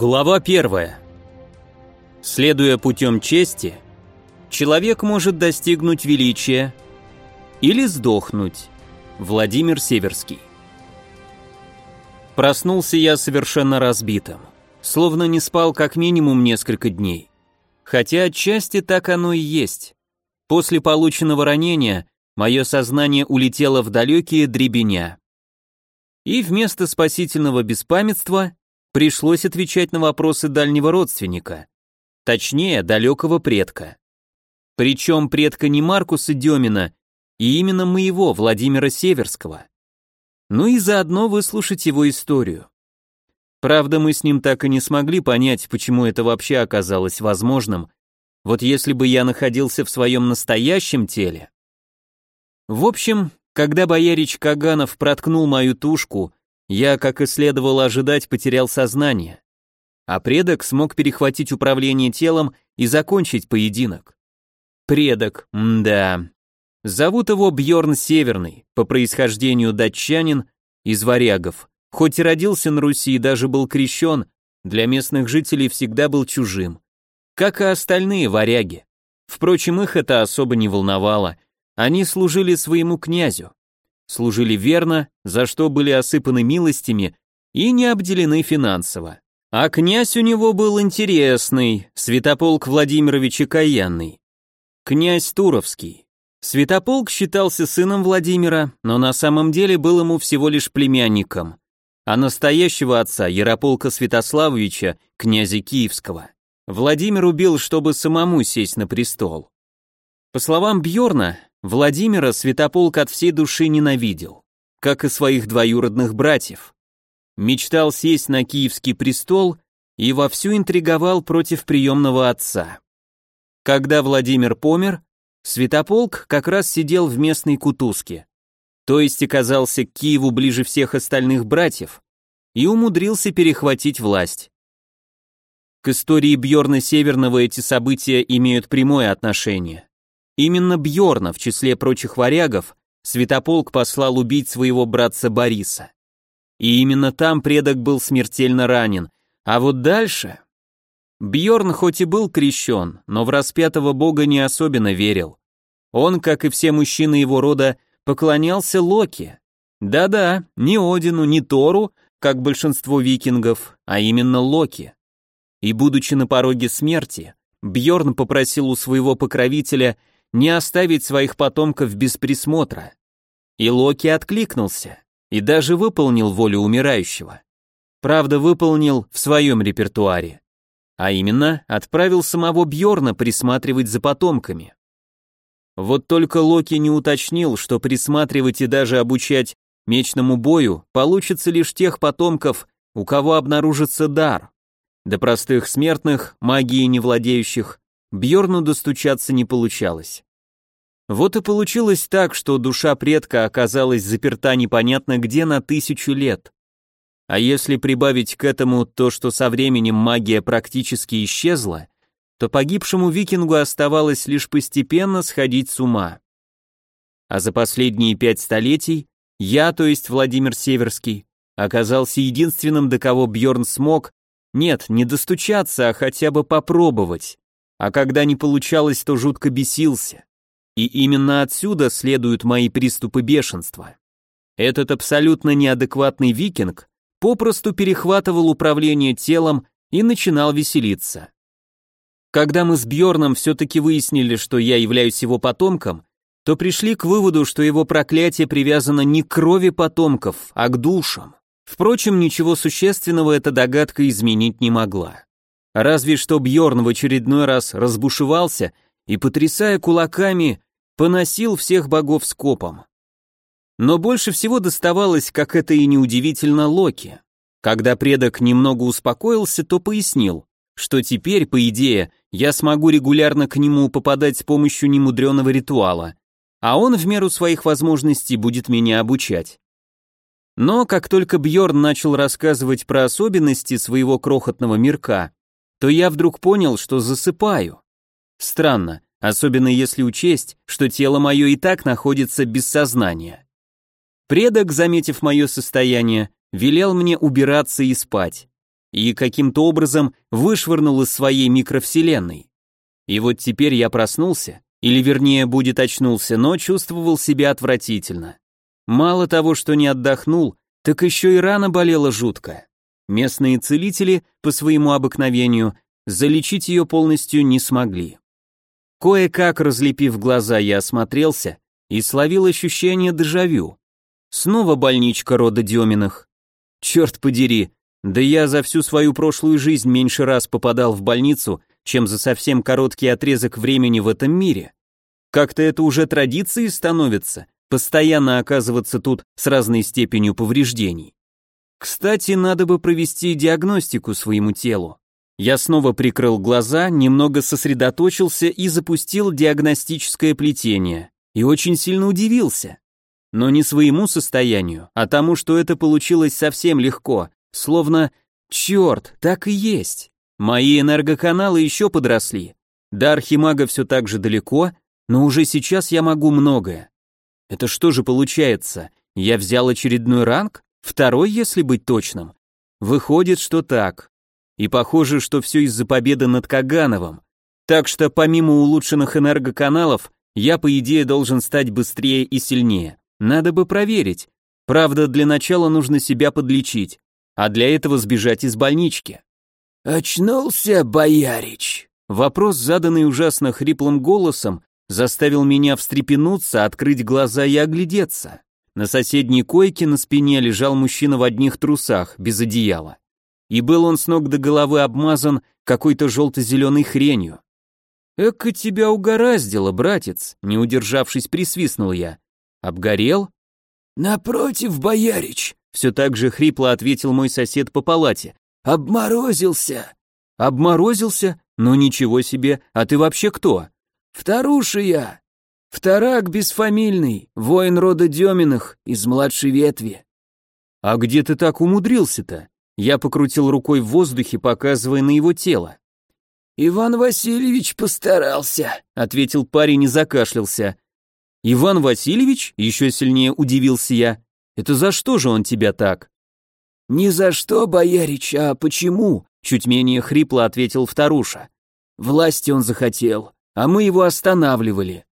Глава первая. Следуя путем чести, человек может достигнуть величия или сдохнуть. Владимир Северский. Проснулся я совершенно разбитым, словно не спал как минимум несколько дней. Хотя отчасти так оно и есть. После полученного ранения мое сознание улетело в далекие дребеня. И вместо спасительного беспамятства пришлось отвечать на вопросы дальнего родственника, точнее, далекого предка. Причем предка не Маркуса Демина, и именно моего, Владимира Северского. Ну и заодно выслушать его историю. Правда, мы с ним так и не смогли понять, почему это вообще оказалось возможным. Вот если бы я находился в своем настоящем теле. В общем, когда боярич Каганов проткнул мою тушку, я, как и следовало ожидать, потерял сознание. А предок смог перехватить управление телом и закончить поединок. Предок, да. Зовут его Бьорн Северный, по происхождению датчанин, из варягов. Хоть и родился на Руси и даже был крещен, для местных жителей всегда был чужим. Как и остальные варяги. Впрочем, их это особо не волновало. Они служили своему князю служили верно, за что были осыпаны милостями и не обделены финансово. А князь у него был интересный, Святополк Владимирович Окаянный. Князь Туровский. Святополк считался сыном Владимира, но на самом деле был ему всего лишь племянником, а настоящего отца, Ярополка Святославовича, князя Киевского, Владимир убил, чтобы самому сесть на престол. По словам Бьорна, Владимира Святополк от всей души ненавидел, как и своих двоюродных братьев. Мечтал сесть на киевский престол и вовсю интриговал против приемного отца. Когда Владимир помер, Святополк как раз сидел в местной кутузке, то есть оказался к Киеву ближе всех остальных братьев и умудрился перехватить власть. К истории Бьорна Северного эти события имеют прямое отношение. Именно Бьорна, в числе прочих варягов, Святополк послал убить своего братца Бориса. И именно там предок был смертельно ранен. А вот дальше... Бьорн хоть и был крещен, но в распятого бога не особенно верил. Он, как и все мужчины его рода, поклонялся Локи. Да-да, не Одину, не Тору, как большинство викингов, а именно Локи. И будучи на пороге смерти, Бьорн попросил у своего покровителя не оставить своих потомков без присмотра. И Локи откликнулся и даже выполнил волю умирающего. Правда, выполнил в своем репертуаре. А именно, отправил самого Бьорна присматривать за потомками. Вот только Локи не уточнил, что присматривать и даже обучать мечному бою получится лишь тех потомков, у кого обнаружится дар. До простых смертных, магии не владеющих, Бьорну достучаться не получалось. Вот и получилось так, что душа предка оказалась заперта непонятно где на тысячу лет. А если прибавить к этому то, что со временем магия практически исчезла, то погибшему викингу оставалось лишь постепенно сходить с ума. А за последние пять столетий я, то есть Владимир Северский, оказался единственным, до кого Бьорн смог, нет, не достучаться, а хотя бы попробовать а когда не получалось, то жутко бесился. И именно отсюда следуют мои приступы бешенства. Этот абсолютно неадекватный викинг попросту перехватывал управление телом и начинал веселиться. Когда мы с Бьорном все-таки выяснили, что я являюсь его потомком, то пришли к выводу, что его проклятие привязано не к крови потомков, а к душам. Впрочем, ничего существенного эта догадка изменить не могла. Разве что Бьорн в очередной раз разбушевался и, потрясая кулаками, поносил всех богов скопом. Но больше всего доставалось, как это и неудивительно, Локи. Когда предок немного успокоился, то пояснил, что теперь, по идее, я смогу регулярно к нему попадать с помощью немудреного ритуала, а он в меру своих возможностей будет меня обучать. Но как только Бьорн начал рассказывать про особенности своего крохотного мирка, то я вдруг понял, что засыпаю. Странно, особенно если учесть, что тело мое и так находится без сознания. Предок, заметив мое состояние, велел мне убираться и спать. и каким-то образом вышвырнул из своей микровселенной. И вот теперь я проснулся, или вернее будет очнулся, но чувствовал себя отвратительно. Мало того, что не отдохнул, так еще и рана болела жутко. Местные целители, по своему обыкновению, залечить ее полностью не смогли. Кое-как разлепив глаза, я осмотрелся и словил ощущение дежавю. Снова больничка рода Деминых. Черт подери, да я за всю свою прошлую жизнь меньше раз попадал в больницу, чем за совсем короткий отрезок времени в этом мире. Как-то это уже традицией становится, постоянно оказываться тут с разной степенью повреждений. Кстати, надо бы провести диагностику своему телу. Я снова прикрыл глаза, немного сосредоточился и запустил диагностическое плетение. И очень сильно удивился. Но не своему состоянию, а тому, что это получилось совсем легко, словно «Черт, так и есть». Мои энергоканалы еще подросли. До архимага все так же далеко, но уже сейчас я могу многое. Это что же получается? Я взял очередной ранг? Второй, если быть точным? Выходит, что так. И похоже, что все из-за победы над Кагановым. Так что помимо улучшенных энергоканалов, я по идее должен стать быстрее и сильнее. Надо бы проверить. Правда, для начала нужно себя подлечить, а для этого сбежать из больнички. «Очнулся, боярич?» Вопрос, заданный ужасно хриплым голосом, заставил меня встрепенуться, открыть глаза и оглядеться. На соседней койке на спине лежал мужчина в одних трусах, без одеяла и был он с ног до головы обмазан какой-то желто-зеленой хренью. «Эка тебя угораздило, братец», — не удержавшись, присвистнул я. «Обгорел?» «Напротив, боярич», — все так же хрипло ответил мой сосед по палате. «Обморозился». «Обморозился? Ну ничего себе, а ты вообще кто?» «Вторуша я. Вторак бесфамильный, воин рода Деминых из младшей ветви». «А где ты так умудрился-то?» Я покрутил рукой в воздухе, показывая на его тело. «Иван Васильевич постарался», — ответил парень и закашлялся. «Иван Васильевич?» — еще сильнее удивился я. «Это за что же он тебя так?» «Не за что, боярич, а почему?» — чуть менее хрипло ответил вторуша. «Власти он захотел, а мы его останавливали».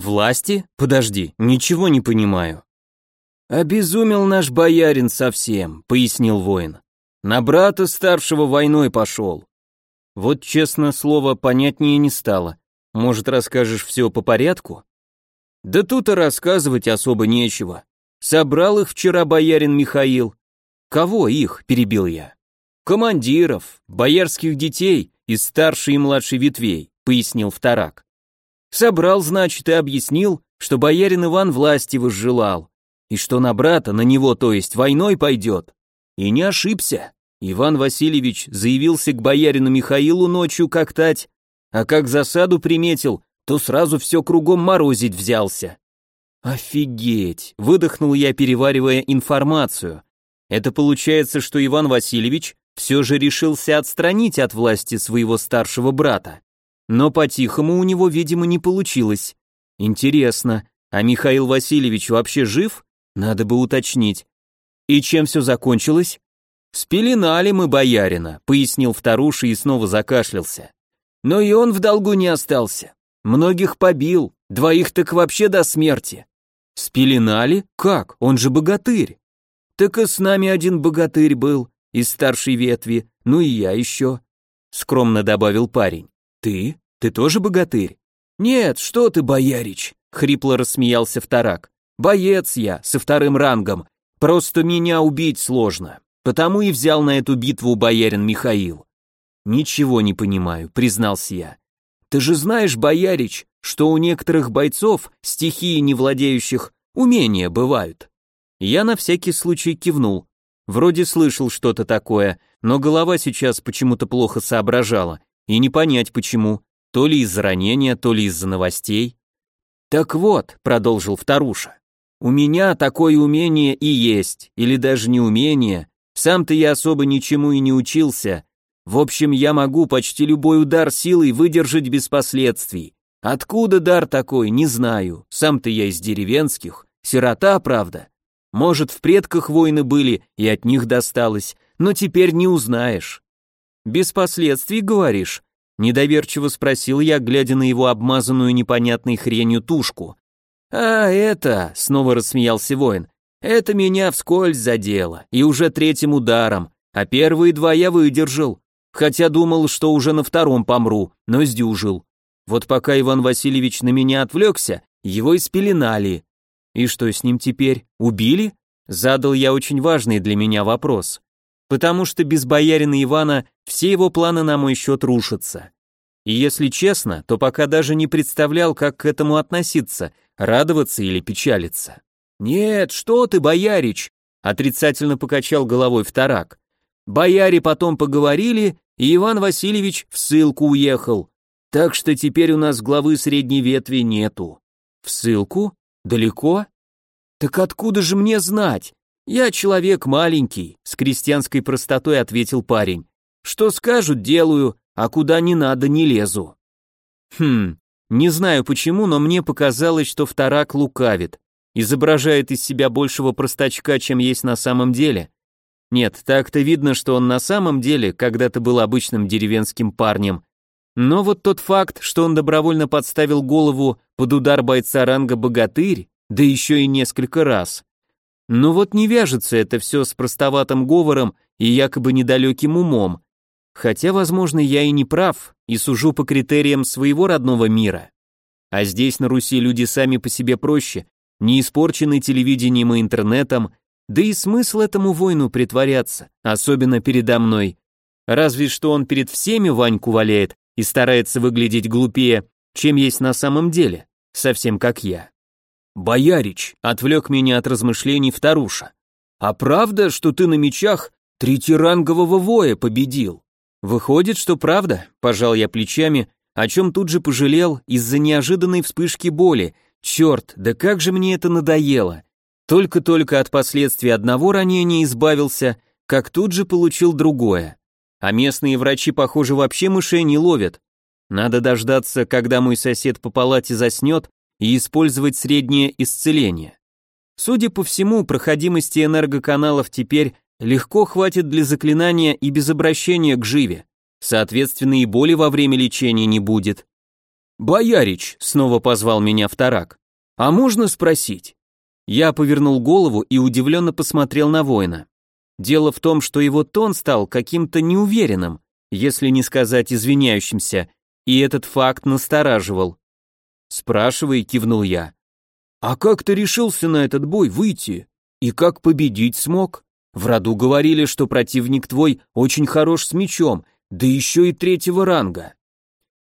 «Власти? Подожди, ничего не понимаю». «Обезумел наш боярин совсем», — пояснил воин. «На брата старшего войной пошел». Вот, честно слово, понятнее не стало. Может, расскажешь все по порядку? Да тут и рассказывать особо нечего. Собрал их вчера боярин Михаил. Кого их, перебил я. Командиров, боярских детей из старшей и младшей ветвей, пояснил вторак. Собрал, значит, и объяснил, что боярин Иван власти возжелал, и что на брата, на него, то есть, войной пойдет. И не ошибся. Иван Васильевич заявился к боярину Михаилу ночью как тать, а как засаду приметил, то сразу все кругом морозить взялся. Офигеть, выдохнул я, переваривая информацию. Это получается, что Иван Васильевич все же решился отстранить от власти своего старшего брата. Но по-тихому у него, видимо, не получилось. Интересно, а Михаил Васильевич вообще жив? Надо бы уточнить. И чем все закончилось? Спеленали мы боярина, пояснил вторуша и снова закашлялся. Но и он в долгу не остался. Многих побил, двоих так вообще до смерти. Спеленали? Как? Он же богатырь. Так и с нами один богатырь был, из старшей ветви, ну и я еще. Скромно добавил парень. Ты? Ты тоже богатырь? Нет, что ты, боярич, хрипло рассмеялся вторак. Боец я, со вторым рангом. Просто меня убить сложно. Потому и взял на эту битву боярин Михаил. Ничего не понимаю, признался я. Ты же знаешь, боярич, что у некоторых бойцов, стихии не владеющих, умения бывают. Я на всякий случай кивнул. Вроде слышал что-то такое, но голова сейчас почему-то плохо соображала, и не понять почему, то ли из-за ранения, то ли из-за новостей. Так вот, продолжил вторуша, у меня такое умение и есть, или даже не умение. Сам-то я особо ничему и не учился. В общем, я могу почти любой удар силой выдержать без последствий. Откуда дар такой, не знаю. Сам-то я из деревенских, сирота, правда. Может, в предках войны были, и от них досталось, но теперь не узнаешь. Без последствий, говоришь? Недоверчиво спросил я, глядя на его обмазанную непонятной хренью тушку. «А, это...» — снова рассмеялся воин. «Это меня вскользь задело, и уже третьим ударом, а первые два я выдержал, хотя думал, что уже на втором помру, но сдюжил. Вот пока Иван Васильевич на меня отвлекся, его испеленали. И что с ним теперь, убили?» Задал я очень важный для меня вопрос потому что без боярина Ивана все его планы на мой счет рушатся. И если честно, то пока даже не представлял, как к этому относиться, радоваться или печалиться. «Нет, что ты, боярич!» — отрицательно покачал головой вторак. «Бояре потом поговорили, и Иван Васильевич в ссылку уехал. Так что теперь у нас главы средней ветви нету». «В ссылку? Далеко?» «Так откуда же мне знать? «Я человек маленький», — с крестьянской простотой ответил парень. «Что скажут, делаю, а куда не надо, не лезу». Хм, не знаю почему, но мне показалось, что вторак лукавит, изображает из себя большего простачка, чем есть на самом деле. Нет, так-то видно, что он на самом деле когда-то был обычным деревенским парнем. Но вот тот факт, что он добровольно подставил голову под удар бойца ранга богатырь, да еще и несколько раз, но вот не вяжется это все с простоватым говором и якобы недалеким умом. Хотя, возможно, я и не прав, и сужу по критериям своего родного мира. А здесь на Руси люди сами по себе проще, не испорчены телевидением и интернетом, да и смысл этому воину притворяться, особенно передо мной. Разве что он перед всеми Ваньку валяет и старается выглядеть глупее, чем есть на самом деле, совсем как я. «Боярич», — отвлек меня от размышлений вторуша. «А правда, что ты на мечах третьерангового воя победил?» «Выходит, что правда», — пожал я плечами, о чем тут же пожалел из-за неожиданной вспышки боли. Черт, да как же мне это надоело. Только-только от последствий одного ранения избавился, как тут же получил другое. А местные врачи, похоже, вообще мышей не ловят. Надо дождаться, когда мой сосед по палате заснет, и использовать среднее исцеление. Судя по всему, проходимости энергоканалов теперь легко хватит для заклинания и без обращения к живе. Соответственно, и боли во время лечения не будет. «Боярич», — снова позвал меня вторак, — «а можно спросить?» Я повернул голову и удивленно посмотрел на воина. Дело в том, что его тон стал каким-то неуверенным, если не сказать извиняющимся, и этот факт настораживал. «Спрашивай», — кивнул я. «А как ты решился на этот бой выйти? И как победить смог? В роду говорили, что противник твой очень хорош с мечом, да еще и третьего ранга».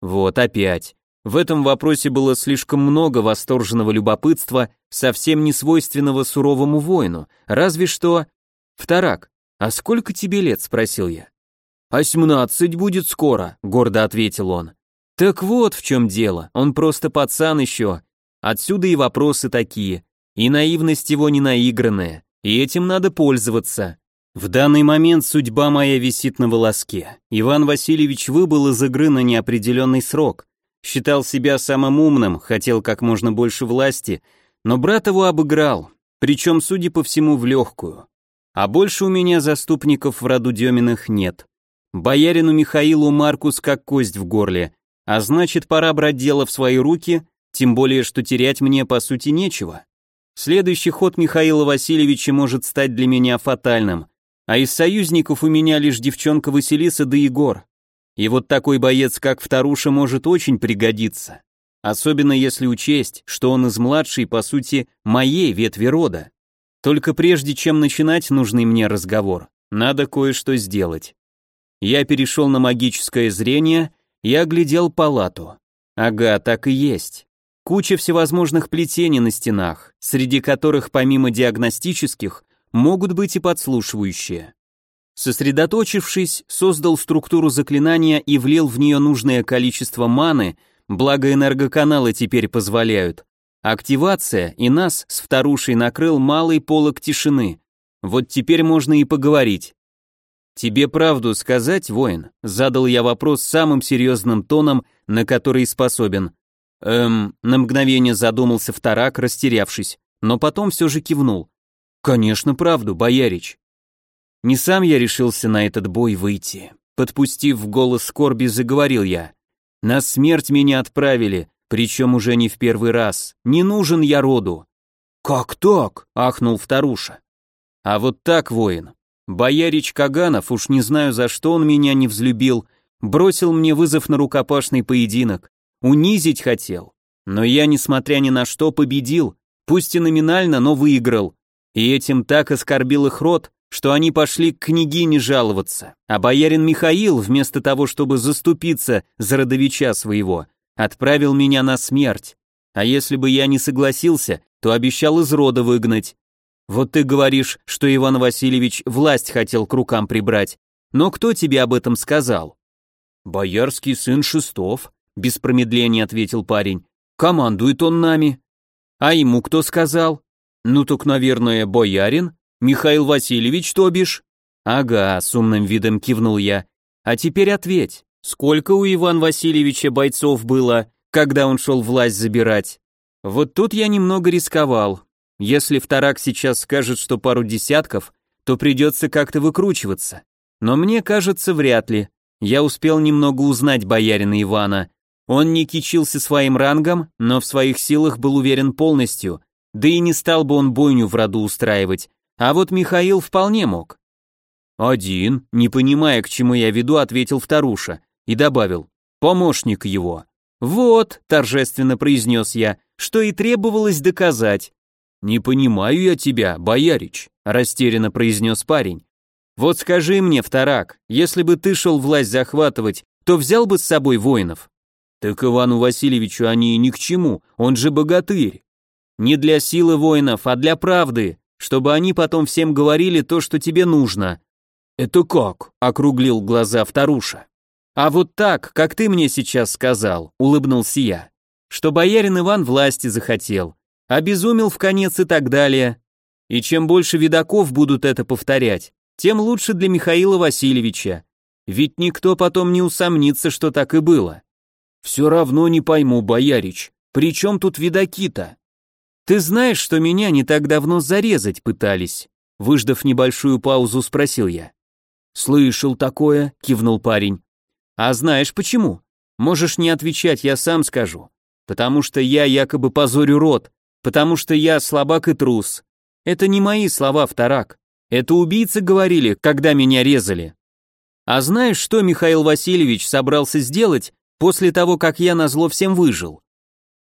Вот опять. В этом вопросе было слишком много восторженного любопытства, совсем не свойственного суровому воину, разве что... «Вторак, а сколько тебе лет?» — спросил я. «А семнадцать будет скоро», — гордо ответил он. Так вот в чем дело, он просто пацан еще. Отсюда и вопросы такие. И наивность его не наигранная. И этим надо пользоваться. В данный момент судьба моя висит на волоске. Иван Васильевич выбыл из игры на неопределенный срок. Считал себя самым умным, хотел как можно больше власти, но брат его обыграл, причем, судя по всему, в легкую. А больше у меня заступников в роду Деминых нет. Боярину Михаилу Маркус как кость в горле, а значит, пора брать дело в свои руки, тем более, что терять мне по сути нечего. Следующий ход Михаила Васильевича может стать для меня фатальным, а из союзников у меня лишь девчонка Василиса да Егор. И вот такой боец, как Вторуша, может очень пригодиться. Особенно если учесть, что он из младшей, по сути, моей ветви рода. Только прежде чем начинать нужный мне разговор, надо кое-что сделать. Я перешел на магическое зрение я оглядел палату. Ага, так и есть. Куча всевозможных плетений на стенах, среди которых помимо диагностических могут быть и подслушивающие. Сосредоточившись, создал структуру заклинания и влил в нее нужное количество маны, благо энергоканалы теперь позволяют. Активация, и нас с вторушей накрыл малый полог тишины. Вот теперь можно и поговорить. «Тебе правду сказать, воин?» — задал я вопрос самым серьезным тоном, на который способен. Эм, на мгновение задумался вторак, растерявшись, но потом все же кивнул. «Конечно, правду, боярич». Не сам я решился на этот бой выйти. Подпустив в голос скорби, заговорил я. На смерть меня отправили, причем уже не в первый раз. Не нужен я роду. Как так? ахнул вторуша. А вот так, воин. Боярич Каганов, уж не знаю за что он меня не взлюбил, бросил мне вызов на рукопашный поединок. Унизить хотел. Но я, несмотря ни на что, победил, пусть и номинально, но выиграл. И этим так оскорбил их род, что они пошли к княгине жаловаться. А боярин Михаил, вместо того, чтобы заступиться за родовича своего, отправил меня на смерть. А если бы я не согласился, то обещал из рода выгнать. Вот ты говоришь, что Иван Васильевич власть хотел к рукам прибрать. Но кто тебе об этом сказал? Боярский сын Шестов, без промедления ответил парень. Командует он нами. А ему кто сказал? Ну так, наверное, боярин? Михаил Васильевич, то бишь? Ага, с умным видом кивнул я. А теперь ответь, сколько у Ивана Васильевича бойцов было, когда он шел власть забирать? Вот тут я немного рисковал. Если вторак сейчас скажет, что пару десятков, то придется как-то выкручиваться. Но мне кажется, вряд ли. Я успел немного узнать боярина Ивана. Он не кичился своим рангом, но в своих силах был уверен полностью, да и не стал бы он бойню в роду устраивать, а вот Михаил вполне мог. «Один», не понимая, к чему я веду, ответил вторуша и добавил «помощник его». «Вот», торжественно произнес я, что и требовалось доказать. «Не понимаю я тебя, боярич», растерянно произнес парень. «Вот скажи мне, вторак, если бы ты шел власть захватывать, то взял бы с собой воинов?» «Так Ивану Васильевичу они ни к чему, он же богатырь». «Не для силы воинов, а для правды, чтобы они потом всем говорили то, что тебе нужно». «Это как?» — округлил глаза вторуша. «А вот так, как ты мне сейчас сказал», — улыбнулся я, «что боярин Иван власти захотел, обезумел в конец и так далее. И чем больше видаков будут это повторять, тем лучше для Михаила Васильевича. Ведь никто потом не усомнится, что так и было. Все равно не пойму, боярич, при чем тут видаки-то? Ты знаешь, что меня не так давно зарезать пытались? Выждав небольшую паузу, спросил я. Слышал такое, кивнул парень. А знаешь почему? Можешь не отвечать, я сам скажу. Потому что я якобы позорю род, потому что я слабак и трус. Это не мои слова, вторак. Это убийцы говорили, когда меня резали. А знаешь, что Михаил Васильевич собрался сделать после того, как я назло всем выжил?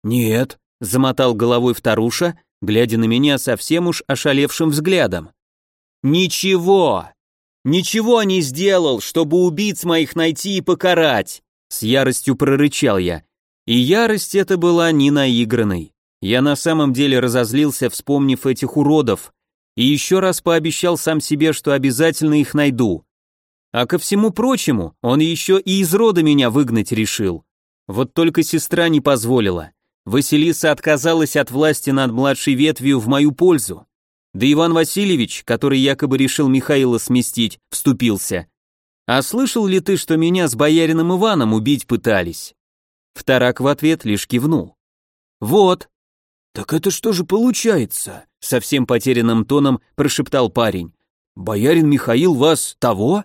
Нет, замотал головой вторуша, глядя на меня совсем уж ошалевшим взглядом. Ничего, Ничего не сделал, чтобы убийц моих найти и покарать!» С яростью прорычал я. И ярость эта была не наигранной. Я на самом деле разозлился, вспомнив этих уродов, и еще раз пообещал сам себе, что обязательно их найду. А ко всему прочему, он еще и из рода меня выгнать решил. Вот только сестра не позволила. Василиса отказалась от власти над младшей ветвью в мою пользу. Да Иван Васильевич, который якобы решил Михаила сместить, вступился. А слышал ли ты, что меня с боярином Иваном убить пытались? Вторак в ответ лишь кивнул. Вот. Так это что же получается? Совсем потерянным тоном прошептал парень. Боярин Михаил вас того?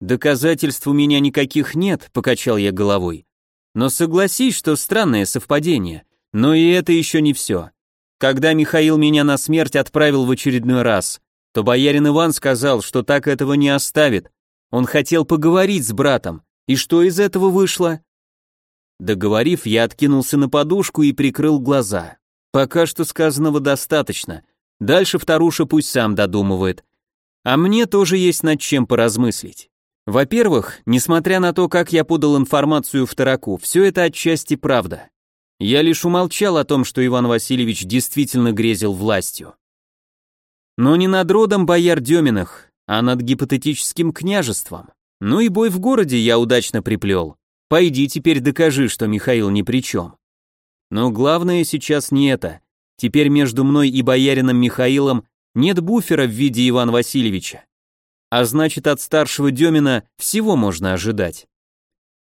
Доказательств у меня никаких нет, покачал я головой. Но согласись, что странное совпадение. Но и это еще не все. Когда Михаил меня на смерть отправил в очередной раз, то боярин Иван сказал, что так этого не оставит. Он хотел поговорить с братом. И что из этого вышло? Договорив, я откинулся на подушку и прикрыл глаза. Пока что сказанного достаточно. Дальше вторуша пусть сам додумывает. А мне тоже есть над чем поразмыслить. Во-первых, несмотря на то, как я подал информацию в Тараку, все это отчасти правда. Я лишь умолчал о том, что Иван Васильевич действительно грезил властью. Но не над родом бояр Деминых, а над гипотетическим княжеством. Ну и бой в городе я удачно приплел. Пойди теперь докажи, что Михаил ни при чем. Но главное сейчас не это. Теперь между мной и боярином Михаилом нет буфера в виде Ивана Васильевича. А значит, от старшего Демина всего можно ожидать.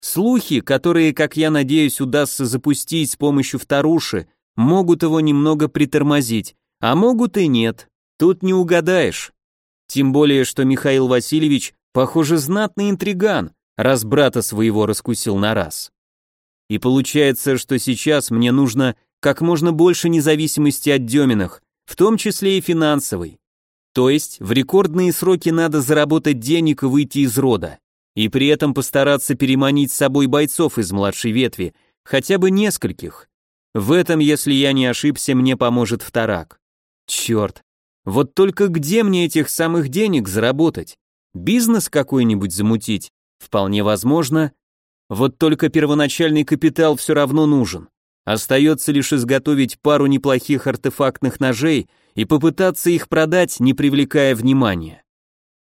Слухи, которые, как я надеюсь, удастся запустить с помощью вторуши, могут его немного притормозить, а могут и нет. Тут не угадаешь. Тем более, что Михаил Васильевич, похоже, знатный интриган, раз брата своего раскусил на раз. И получается, что сейчас мне нужно как можно больше независимости от Деминых, в том числе и финансовой. То есть в рекордные сроки надо заработать денег и выйти из рода, и при этом постараться переманить с собой бойцов из младшей ветви, хотя бы нескольких. В этом, если я не ошибся, мне поможет вторак. Черт, вот только где мне этих самых денег заработать? Бизнес какой-нибудь замутить? Вполне возможно. Вот только первоначальный капитал все равно нужен. Остается лишь изготовить пару неплохих артефактных ножей и попытаться их продать, не привлекая внимания.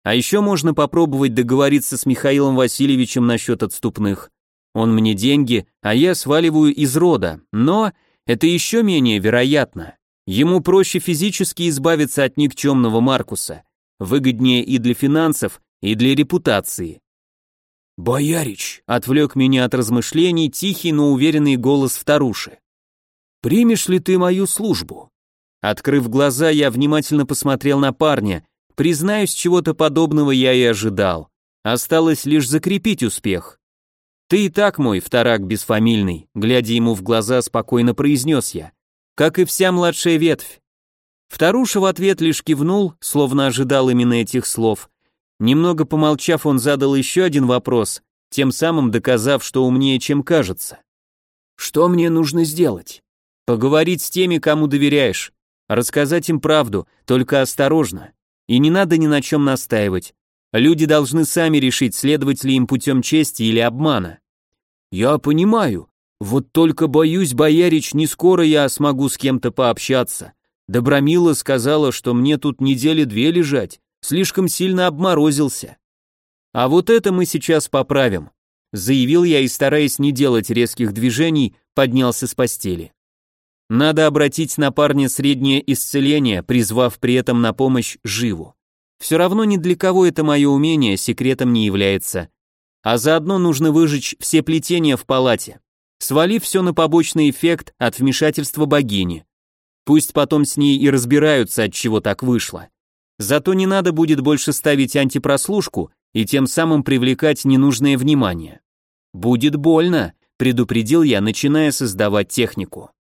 А еще можно попробовать договориться с Михаилом Васильевичем насчет отступных. Он мне деньги, а я сваливаю из рода, но это еще менее вероятно. Ему проще физически избавиться от никчемного Маркуса, выгоднее и для финансов, и для репутации. «Боярич!» — отвлек меня от размышлений тихий, но уверенный голос вторуши. «Примешь ли ты мою службу?» Открыв глаза, я внимательно посмотрел на парня. Признаюсь, чего-то подобного я и ожидал. Осталось лишь закрепить успех. «Ты и так мой вторак бесфамильный», глядя ему в глаза, спокойно произнес я. «Как и вся младшая ветвь». Вторуша в ответ лишь кивнул, словно ожидал именно этих слов, Немного помолчав, он задал еще один вопрос, тем самым доказав, что умнее, чем кажется. «Что мне нужно сделать?» «Поговорить с теми, кому доверяешь. Рассказать им правду, только осторожно. И не надо ни на чем настаивать. Люди должны сами решить, следовать ли им путем чести или обмана». «Я понимаю. Вот только боюсь, боярич, не скоро я смогу с кем-то пообщаться. Добромила сказала, что мне тут недели две лежать, слишком сильно обморозился. А вот это мы сейчас поправим, заявил я и, стараясь не делать резких движений, поднялся с постели. Надо обратить на парня среднее исцеление, призвав при этом на помощь живу. Все равно ни для кого это мое умение секретом не является. А заодно нужно выжечь все плетения в палате, свалив все на побочный эффект от вмешательства богини. Пусть потом с ней и разбираются, от чего так вышло. Зато не надо будет больше ставить антипрослушку и тем самым привлекать ненужное внимание. Будет больно, предупредил я, начиная создавать технику.